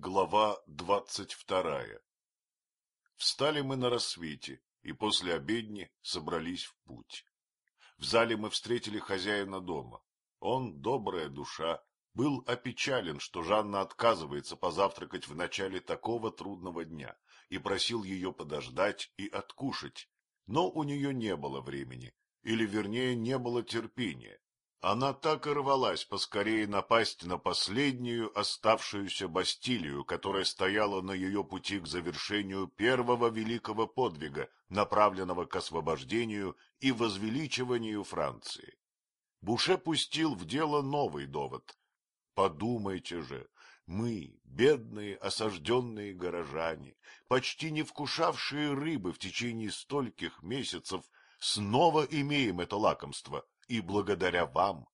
Глава двадцать вторая Встали мы на рассвете и после обедни собрались в путь. В зале мы встретили хозяина дома. Он, добрая душа, был опечален, что Жанна отказывается позавтракать в начале такого трудного дня, и просил ее подождать и откушать, но у нее не было времени, или, вернее, не было терпения. Она так и рвалась поскорее напасть на последнюю оставшуюся Бастилию, которая стояла на ее пути к завершению первого великого подвига, направленного к освобождению и возвеличиванию Франции. Буше пустил в дело новый довод. Подумайте же, мы, бедные осажденные горожане, почти не вкушавшие рыбы в течение стольких месяцев, снова имеем это лакомство — и благодаря вам.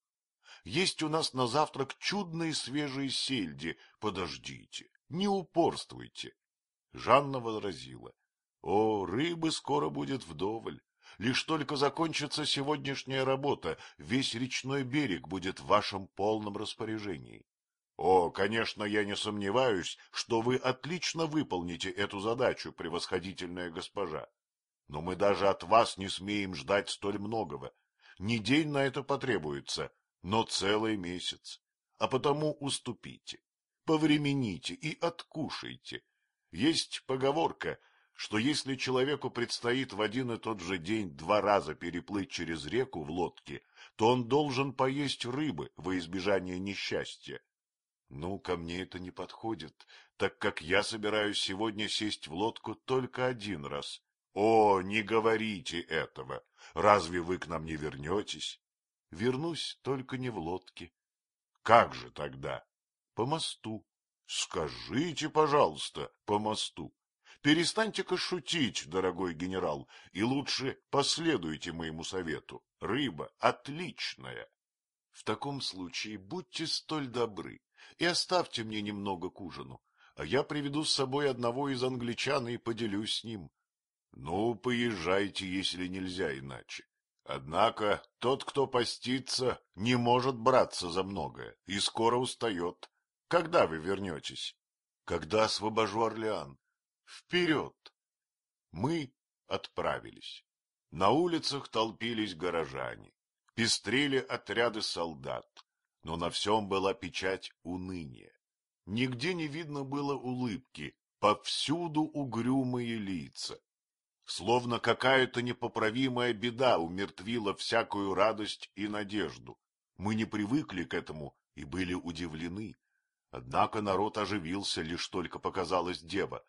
Есть у нас на завтрак чудные свежие сельди. Подождите, не упорствуйте. Жанна возразила. О, рыбы скоро будет вдоволь. Лишь только закончится сегодняшняя работа, весь речной берег будет в вашем полном распоряжении. О, конечно, я не сомневаюсь, что вы отлично выполните эту задачу, превосходительная госпожа. Но мы даже от вас не смеем ждать столь многого. Не день на это потребуется, но целый месяц. А потому уступите, повремените и откушайте. Есть поговорка, что если человеку предстоит в один и тот же день два раза переплыть через реку в лодке, то он должен поесть рыбы во избежание несчастья. Ну, ко мне это не подходит, так как я собираюсь сегодня сесть в лодку только один раз. О, не говорите этого! Разве вы к нам не вернетесь? Вернусь, только не в лодке. Как же тогда? По мосту. Скажите, пожалуйста, по мосту. Перестаньте-ка шутить, дорогой генерал, и лучше последуйте моему совету. Рыба отличная. В таком случае будьте столь добры и оставьте мне немного к ужину, а я приведу с собой одного из англичан и поделюсь с ним. Ну, поезжайте, если нельзя иначе. Однако тот, кто постится, не может браться за многое и скоро устает. Когда вы вернетесь? Когда освобожу Орлеан? Вперед! Мы отправились. На улицах толпились горожане, пестрели отряды солдат, но на всем была печать уныния. Нигде не видно было улыбки, повсюду угрюмые лица. Словно какая-то непоправимая беда умертвила всякую радость и надежду. Мы не привыкли к этому и были удивлены. Однако народ оживился, лишь только показалась дева,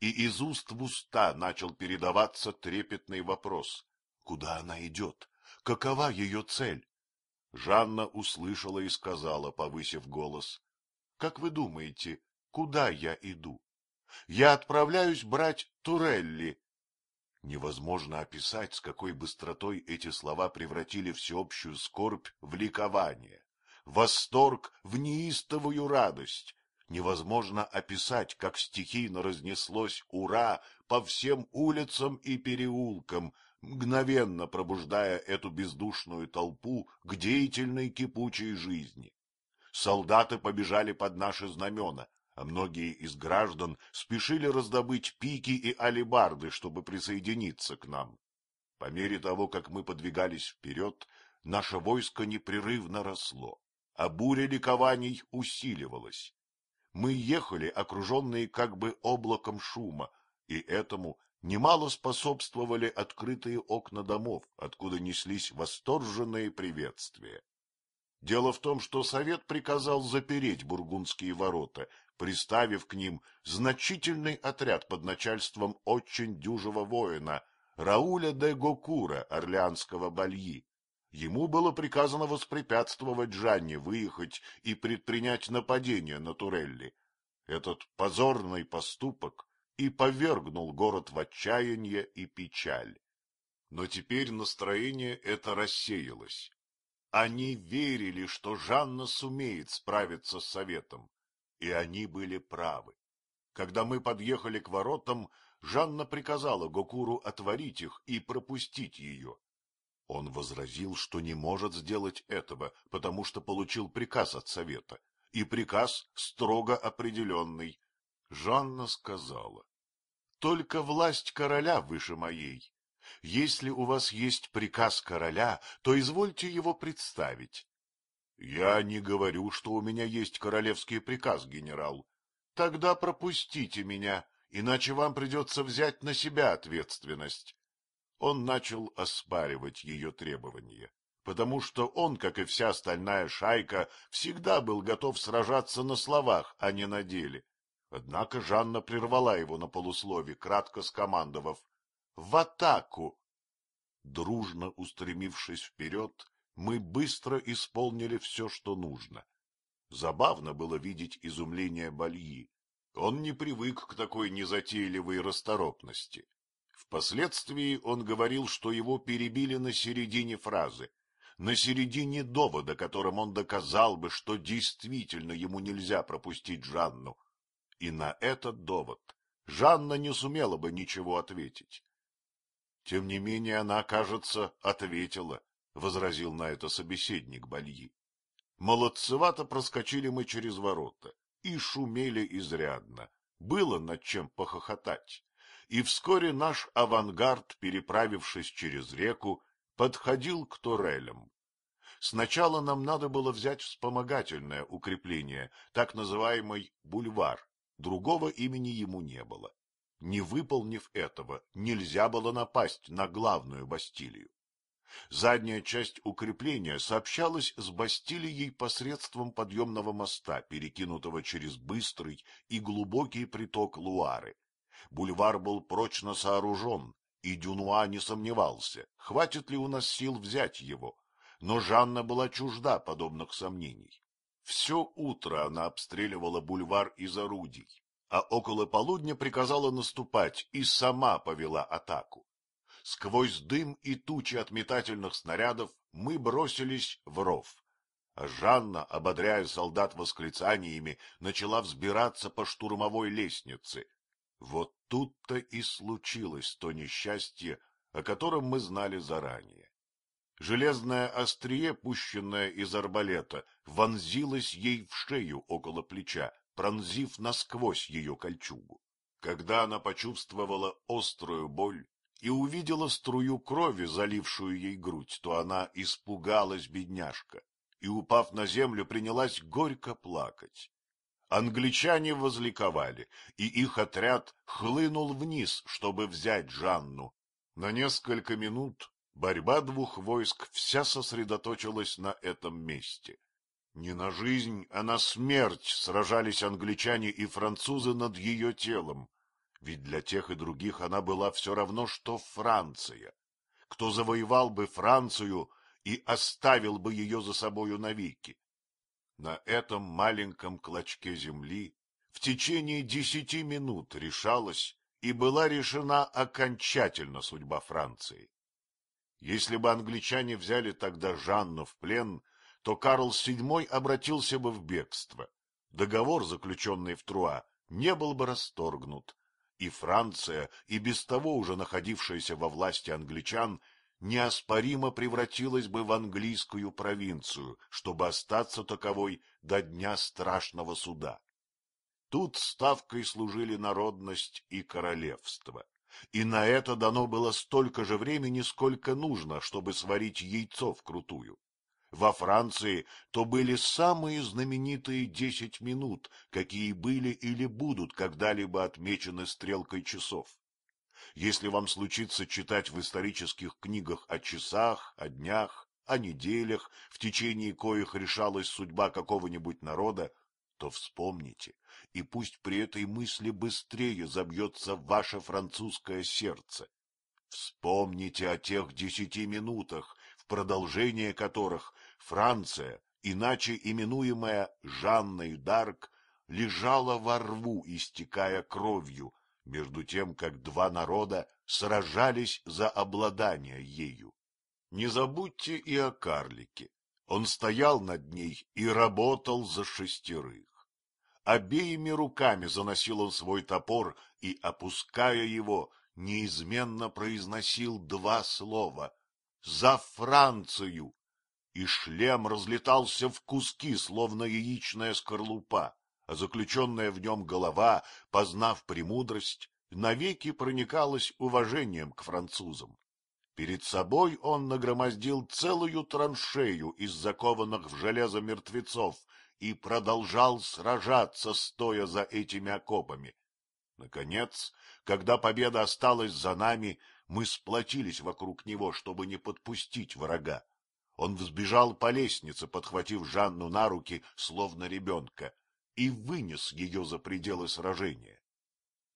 и из уст в уста начал передаваться трепетный вопрос. Куда она идет? Какова ее цель? Жанна услышала и сказала, повысив голос. — Как вы думаете, куда я иду? Я отправляюсь брать Турелли, Невозможно описать, с какой быстротой эти слова превратили всеобщую скорбь в ликование, восторг в неистовую радость. Невозможно описать, как стихийно разнеслось «Ура!» по всем улицам и переулкам, мгновенно пробуждая эту бездушную толпу к деятельной кипучей жизни. Солдаты побежали под наши знамена, а многие из граждан спешили раздобыть пики и алебарды, чтобы присоединиться к нам. По мере того, как мы подвигались вперед, наше войско непрерывно росло, а буря ликований усиливалась. Мы ехали, окруженные как бы облаком шума, и этому немало способствовали открытые окна домов, откуда неслись восторженные приветствия. Дело в том, что совет приказал запереть бургундские ворота, приставив к ним значительный отряд под начальством очень дюжего воина Рауля де Гокура, орлеанского бальи. Ему было приказано воспрепятствовать Жанне выехать и предпринять нападение на Турелли. Этот позорный поступок и повергнул город в отчаяние и печаль. Но теперь настроение это рассеялось. Они верили, что Жанна сумеет справиться с советом, и они были правы. Когда мы подъехали к воротам, Жанна приказала Гокуру отворить их и пропустить ее. Он возразил, что не может сделать этого, потому что получил приказ от совета, и приказ строго определенный Жанна сказала, — Только власть короля выше моей. Если у вас есть приказ короля, то извольте его представить. — Я не говорю, что у меня есть королевский приказ, генерал. Тогда пропустите меня, иначе вам придется взять на себя ответственность. Он начал оспаривать ее требования, потому что он, как и вся остальная шайка, всегда был готов сражаться на словах, а не на деле. Однако Жанна прервала его на полуслове, кратко скомандовав «В атаку!». Дружно устремившись вперед, мы быстро исполнили все, что нужно. Забавно было видеть изумление Бальи. Он не привык к такой незатейливой расторопности. Впоследствии он говорил, что его перебили на середине фразы, на середине довода, которым он доказал бы, что действительно ему нельзя пропустить Жанну. И на этот довод Жанна не сумела бы ничего ответить. Тем не менее она, кажется, ответила, — возразил на это собеседник Бальи. Молодцевато проскочили мы через ворота и шумели изрядно. Было над чем похохотать. И вскоре наш авангард, переправившись через реку, подходил к турелям. Сначала нам надо было взять вспомогательное укрепление, так называемый бульвар, другого имени ему не было. Не выполнив этого, нельзя было напасть на главную Бастилию. Задняя часть укрепления сообщалась с Бастилией посредством подъемного моста, перекинутого через быстрый и глубокий приток Луары. Бульвар был прочно сооружен, и Дюнуа не сомневался, хватит ли у нас сил взять его. Но Жанна была чужда подобных сомнений. Все утро она обстреливала бульвар из орудий, а около полудня приказала наступать и сама повела атаку. Сквозь дым и тучи от метательных снарядов мы бросились в ров. А Жанна, ободряя солдат восклицаниями, начала взбираться по штурмовой лестнице. Вот тут-то и случилось то несчастье, о котором мы знали заранее. Железное острие, пущенное из арбалета, вонзилось ей в шею около плеча, пронзив насквозь ее кольчугу. Когда она почувствовала острую боль, и увидела струю крови, залившую ей грудь, то она испугалась, бедняжка, и, упав на землю, принялась горько плакать. Англичане возликовали, и их отряд хлынул вниз, чтобы взять Жанну. На несколько минут борьба двух войск вся сосредоточилась на этом месте. Не на жизнь, а на смерть сражались англичане и французы над ее телом, ведь для тех и других она была все равно, что Франция. Кто завоевал бы Францию и оставил бы ее за собою навеки? На этом маленьком клочке земли в течение десяти минут решалась и была решена окончательно судьба Франции. Если бы англичане взяли тогда Жанну в плен, то Карл VII обратился бы в бегство. Договор, заключенный в Труа, не был бы расторгнут, и Франция, и без того уже находившаяся во власти англичан, неоспоримо превратилась бы в английскую провинцию, чтобы остаться таковой до дня страшного суда. Тут ставкой служили народность и королевство, и на это дано было столько же времени, сколько нужно, чтобы сварить яйцо вкрутую во Франции, то были самые знаменитые десять минут, какие были или будут когда-либо отмечены стрелкой часов. Если вам случится читать в исторических книгах о часах, о днях, о неделях, в течение коих решалась судьба какого-нибудь народа, то вспомните, и пусть при этой мысли быстрее забьется ваше французское сердце. Вспомните о тех десяти минутах, в продолжение которых Франция, иначе именуемая Жанной Дарк, лежала во рву, истекая кровью, между тем, как два народа сражались за обладание ею. Не забудьте и о карлике. Он стоял над ней и работал за шестерых. Обеими руками заносил он свой топор и, опуская его, неизменно произносил два слова — «За Францию!» И шлем разлетался в куски, словно яичная скорлупа, а заключенная в нем голова, познав премудрость, навеки проникалась уважением к французам. Перед собой он нагромоздил целую траншею из закованных в железо мертвецов и продолжал сражаться, стоя за этими окопами. Наконец, когда победа осталась за нами, мы сплотились вокруг него, чтобы не подпустить врага. Он взбежал по лестнице, подхватив Жанну на руки, словно ребенка, и вынес ее за пределы сражения.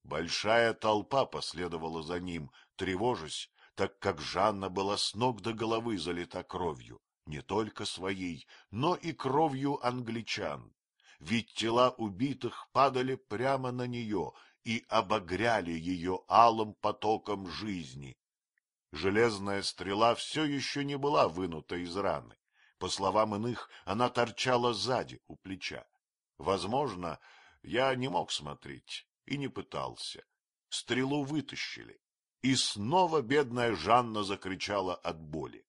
Большая толпа последовала за ним, тревожась, так как Жанна была с ног до головы залита кровью, не только своей, но и кровью англичан. Ведь тела убитых падали прямо на нее и обогряли ее алым потоком жизни. Железная стрела все еще не была вынута из раны. По словам иных, она торчала сзади, у плеча. Возможно, я не мог смотреть и не пытался. Стрелу вытащили, и снова бедная Жанна закричала от боли.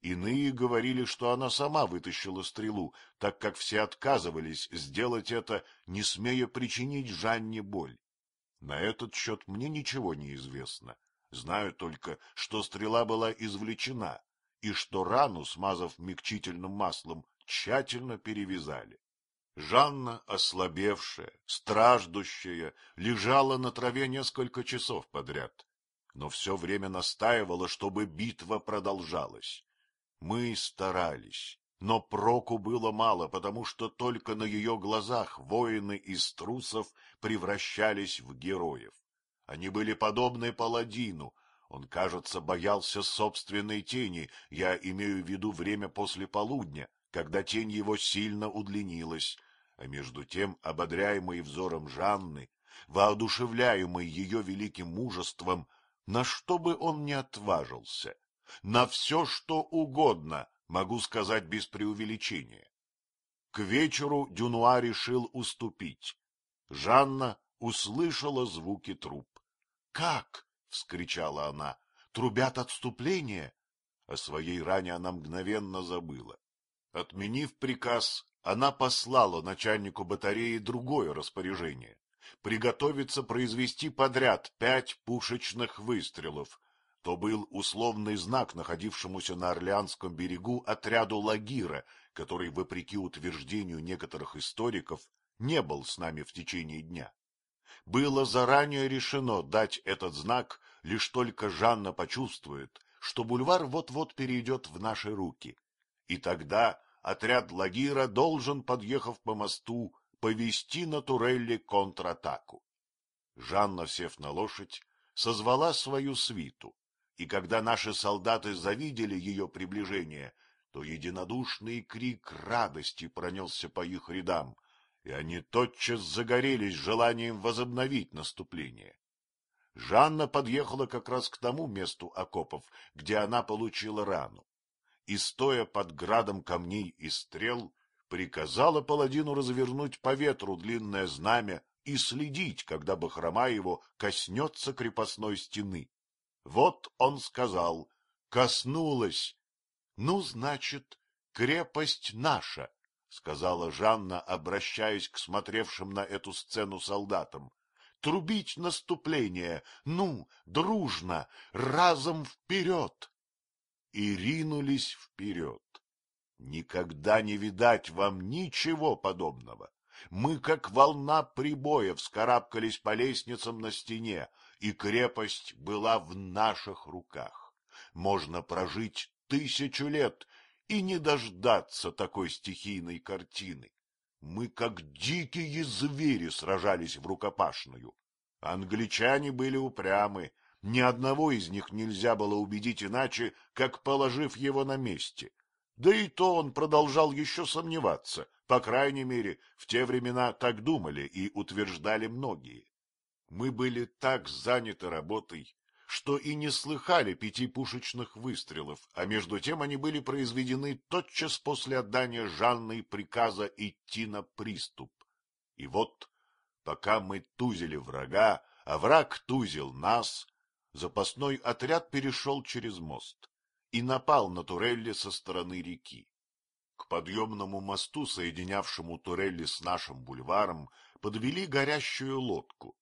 Иные говорили, что она сама вытащила стрелу, так как все отказывались сделать это, не смея причинить Жанне боль. На этот счет мне ничего не известно. Знаю только, что стрела была извлечена, и что рану, смазав мягчительным маслом, тщательно перевязали. Жанна, ослабевшая, страждущая, лежала на траве несколько часов подряд, но все время настаивала, чтобы битва продолжалась. Мы старались, но проку было мало, потому что только на ее глазах воины из трусов превращались в героев. Они были подобны паладину. Он, кажется, боялся собственной тени, я имею в виду время после полудня, когда тень его сильно удлинилась, а между тем, ободряемый взором Жанны, воодушевляемый ее великим мужеством, на что бы он ни отважился, на все, что угодно, могу сказать без преувеличения. К вечеру Дюнуа решил уступить. Жанна услышала звуки труп. Как? — вскричала она. — Трубят отступление? О своей ране она мгновенно забыла. Отменив приказ, она послала начальнику батареи другое распоряжение — приготовиться произвести подряд пять пушечных выстрелов. То был условный знак находившемуся на Орлеанском берегу отряду Лагира, который, вопреки утверждению некоторых историков, не был с нами в течение дня было заранее решено дать этот знак, лишь только Жанна почувствует, что бульвар вот-вот перейдет в наши руки. И тогда отряд Лагира должен, подъехав по мосту, повести на Турелли контратаку. Жанна, сев на лошадь, созвала свою свиту, и когда наши солдаты завидели ее приближение, то единодушный крик радости пронесся по их рядам, и они тотчас загорелись желанием возобновить наступление. Жанна подъехала как раз к тому месту окопов, где она получила рану, и, стоя под градом камней и стрел, приказала паладину развернуть по ветру длинное знамя и следить, когда бахрома его коснется крепостной стены. Вот он сказал, коснулась. Ну, значит, крепость наша. — сказала Жанна, обращаясь к смотревшим на эту сцену солдатам. — Трубить наступление! Ну, дружно, разом вперед! И ринулись вперед. Никогда не видать вам ничего подобного. Мы, как волна прибоя, вскарабкались по лестницам на стене, и крепость была в наших руках. Можно прожить тысячу лет и не дождаться такой стихийной картины. Мы, как дикие звери, сражались в рукопашную. Англичане были упрямы, ни одного из них нельзя было убедить иначе, как положив его на месте. Да и то он продолжал еще сомневаться, по крайней мере, в те времена так думали и утверждали многие. Мы были так заняты работой, что и не слыхали пяти пушечных выстрелов, а между тем они были произведены тотчас после отдания Жанны приказа идти на приступ. И вот, пока мы тузили врага, а враг тузил нас, запасной отряд перешел через мост и напал на турелли со стороны реки. К подъемному мосту, соединявшему турели с нашим бульваром, подвели горящую лодку.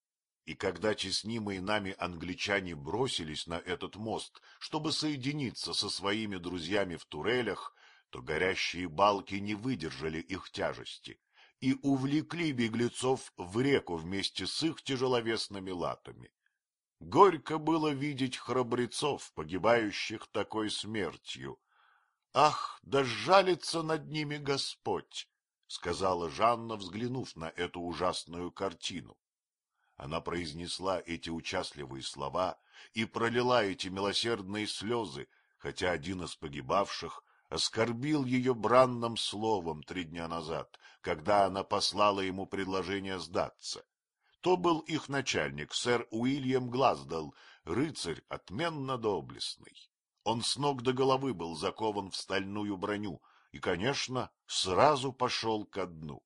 И когда теснимые нами англичане бросились на этот мост, чтобы соединиться со своими друзьями в турелях, то горящие балки не выдержали их тяжести и увлекли беглецов в реку вместе с их тяжеловесными латами. Горько было видеть храбрецов, погибающих такой смертью. Ах, да жалится над ними Господь! — сказала Жанна, взглянув на эту ужасную картину. Она произнесла эти участливые слова и пролила эти милосердные слезы, хотя один из погибавших оскорбил ее бранным словом три дня назад, когда она послала ему предложение сдаться. То был их начальник, сэр Уильям Глаздал, рыцарь отменно доблестный. Он с ног до головы был закован в стальную броню и, конечно, сразу пошел ко дну.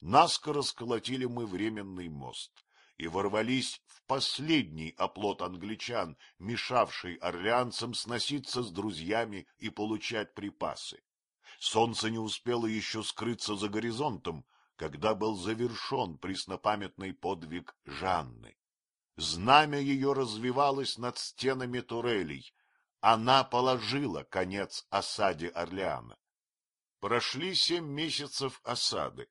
Наскоро сколотили мы временный мост и ворвались в последний оплот англичан, мешавший орлеанцам сноситься с друзьями и получать припасы. Солнце не успело еще скрыться за горизонтом, когда был завершен преснопамятный подвиг Жанны. Знамя ее развивалось над стенами турелей. Она положила конец осаде Орлеана. Прошли семь месяцев осады.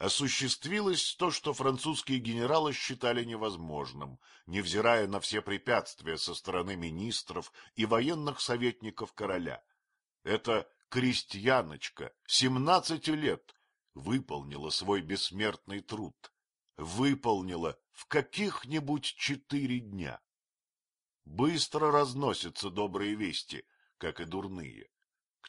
Осуществилось то, что французские генералы считали невозможным, невзирая на все препятствия со стороны министров и военных советников короля. Это крестьяночка, семнадцати лет, выполнила свой бессмертный труд, выполнила в каких-нибудь четыре дня. Быстро разносятся добрые вести, как и дурные.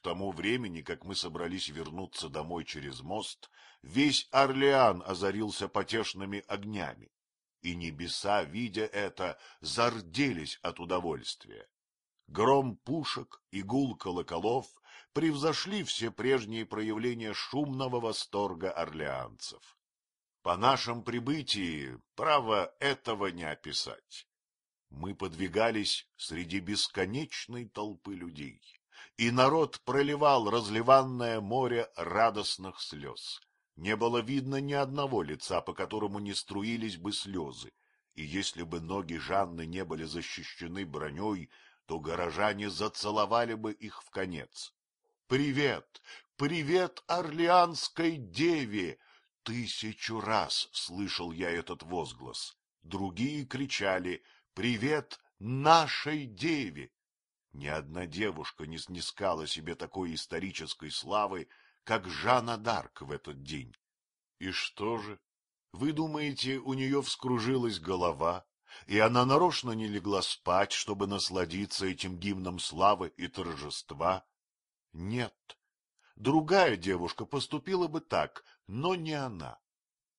Тому времени, как мы собрались вернуться домой через мост, весь Орлеан озарился потешными огнями, и небеса, видя это, зарделись от удовольствия. Гром пушек и гул колоколов превзошли все прежние проявления шумного восторга орлеанцев. По нашем прибытии, право, этого не описать. Мы подвигались среди бесконечной толпы людей, и народ проливал разливанное море радостных слез. Не было видно ни одного лица, по которому не струились бы слезы, и если бы ноги Жанны не были защищены броней, то горожане зацеловали бы их в конец. Привет! Привет Орлеанской деве! Тысячу раз слышал я этот возглас. Другие кричали «Привет нашей деве!» Ни одна девушка не снискала себе такой исторической славы, как Жанна Дарк в этот день. И что же? Вы думаете, у нее вскружилась голова, и она нарочно не легла спать, чтобы насладиться этим гимном славы и торжества? Нет. Другая девушка поступила бы так, но не она.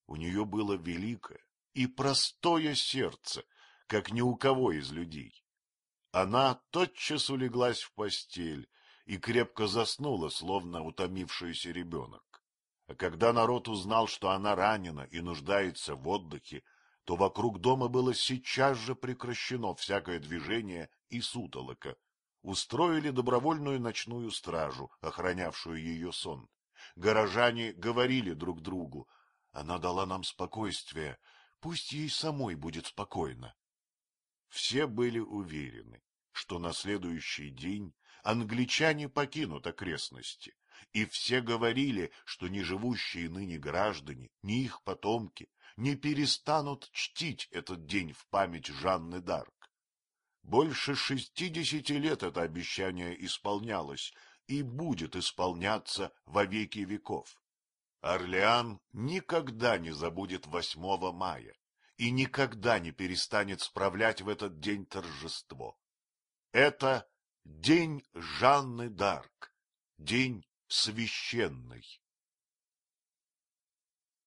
У нее было великое и простое сердце, как ни у кого из людей. Она тотчас улеглась в постель и крепко заснула, словно утомившийся ребенок. А когда народ узнал, что она ранена и нуждается в отдыхе, то вокруг дома было сейчас же прекращено всякое движение и сутолока, устроили добровольную ночную стражу, охранявшую ее сон. Горожане говорили друг другу, она дала нам спокойствие, пусть ей самой будет спокойно. Все были уверены, что на следующий день англичане покинут окрестности, и все говорили, что ни живущие ныне граждане, ни их потомки не перестанут чтить этот день в память Жанны Дарк. Больше шестидесяти лет это обещание исполнялось и будет исполняться во веки веков. Орлеан никогда не забудет 8 мая и никогда не перестанет справлять в этот день торжество. Это день Жанны Дарк, день священный.